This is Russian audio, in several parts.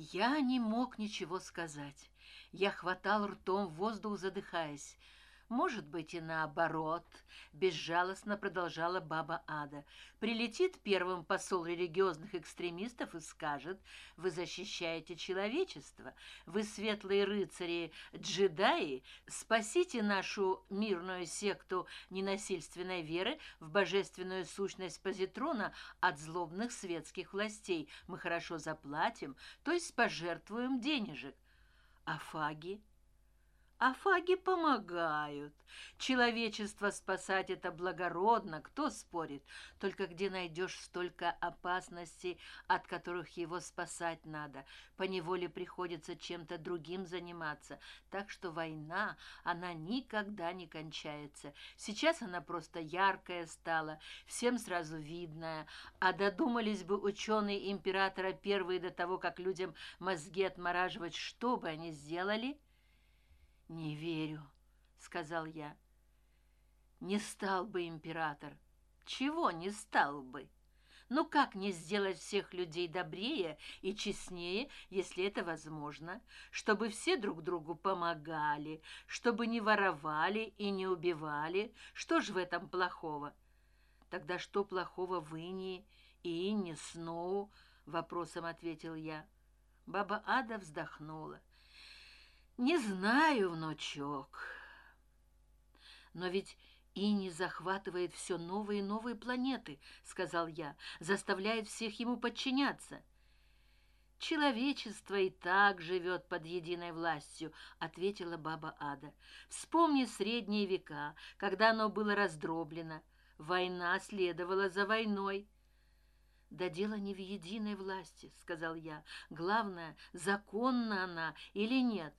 я не мог ничего сказать. Я хватал ртом воздух задыхаясь может быть и наоборот безжалостно продолжала баба ада. Прилетит первым посол религиозных экстремистов и скажет вы защищаете человечество. Вы светлые рыцари джедаи. Спасите нашу мирную секту ненасильственной веры в божественную сущность позитрона от злобных светских властей. Мы хорошо заплатим то есть пожертвуем денежек а фаги а фаги помогают. Человечество спасать это благородно кто спорит? Только где найдешь столько опасностей от которых его спасать надо? По неволе приходится чем то другим заниматься. Так что война она никогда не кончается. Сейчас она просто яркая стала всем сразу видная. А додумались бы ученые императора первые до того как людям мозги отмораживать что бы они сделали не верю сказал я. Не стал бы император чего не стал бы? Ну как не сделать всех людей добрее и честнее если это возможно? Чтобы все друг другу помогали чтобы не воровали и не убивали? Что ж в этом плохого? Тогда что плохого в инии и инне сноу вопросом ответил я. Баба ада вздохнула не знаю внучок. Но ведь и не захватывает все новые и новые планеты сказал я заставляет всех ему подчиняться. Человечество и так живет под единой властью ответила баба ада. Вспомни средние века когда оно было раздроблено. Война следовала за войной. Да дело не в единой власти сказал я. Главное законна она или нет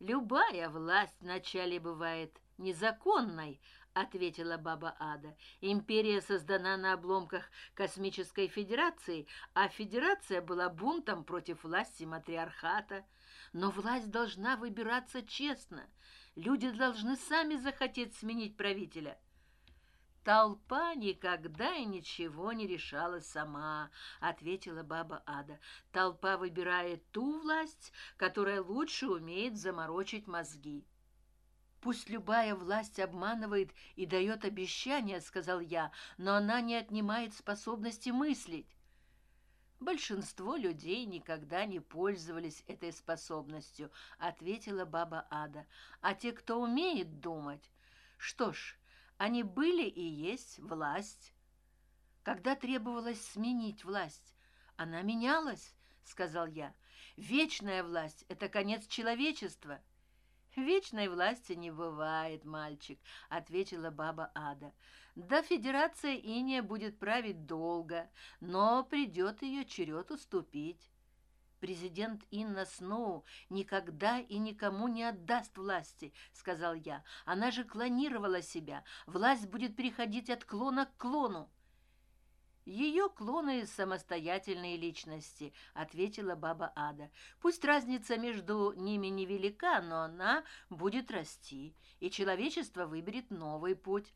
любая власть вначале бывает незаконной ответила баба ада. Империя создана на обломках космической федерации а федерация была бунтом против власти матриархата. Но власть должна выбираться честно. Люди должны сами захотеть сменить правителя толпа никогда и ничего не решала сама ответила баба ада. Толпа выбирает ту власть которая лучше умеет заморочить мозги. Пусть любая власть обманывает и дает обещания сказал я но она не отнимает способности мыслить. Большинство людей никогда не пользовались этой способностью ответила баба ада. А те кто умеет думать что ж они были и есть власть. Когда требовалось сменить власть она менялась сказал я. Вечная власть это конец человечества. Вечной власти не бывает мальчик ответила баба ада. Да федерация иния будет править долго но придет ее черед уступить президент инна сноу никогда и никому не отдаст власти сказал я. Она же клонировала себя. Власть будет переходить от клона к клону ее клоны самостоятельные личности ответила баба ада. Пусть разница между ними невелика но она будет расти и человечество выберет новый путь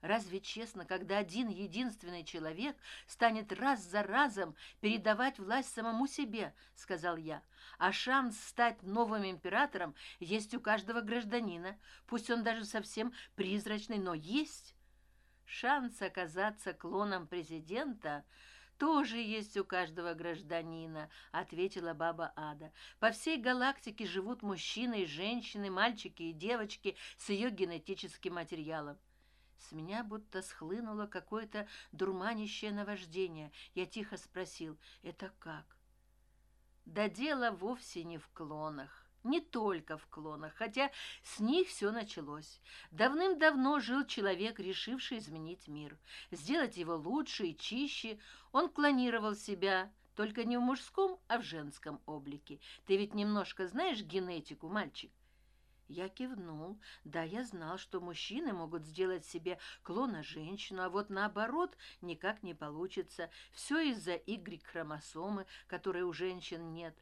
разве честно когда один единственный человек станет раз за разом передавать власть самому себе сказал я. А шанс стать новым императором есть у каждого гражданина пусть он даже совсем призрачный но есть. Шанс оказаться клоном президента тоже есть у каждого гражданина ответила баба ада. По всей галактике живут мужчины и женщины мальчики и девочки с ее генетическим материалом с меня будто схлынуло какое то дурманящее наваждение. Я тихо спросил это как? Да дело вовсе не в клонах не только в клонах хотя с них все началось. Давным давно жил человек решивший изменить мир сделать его лучше и чище. Он клонировал себя только не в мужском а в женском облике. Ты ведь немножко знаешь генетику мальчик я кивнул. Да я знал что мужчины могут сделать себе клона женщину а вот наоборот никак не получится. Все из за y хромосомы которой у женщин нет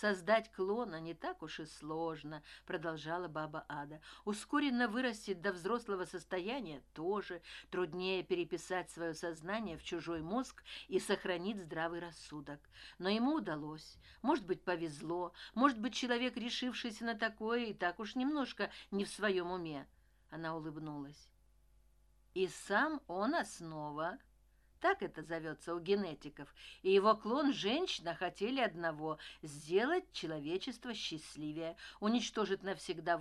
создать клона не так уж и сложно продолжала баба ада. Ускоренно вырастет до взрослого состояния тоже. Труднее переписать свое сознание в чужой мозг и сохранить здравый рассудок. Но ему удалось. Может быть повезло. Может быть человек решившийся на такое и так уж немножко не в своем уме. Она улыбнулась. И сам он основа так это зовется у генетиков и его клон женщина хотели одного сделать человечество счастливее уничтожить навсегда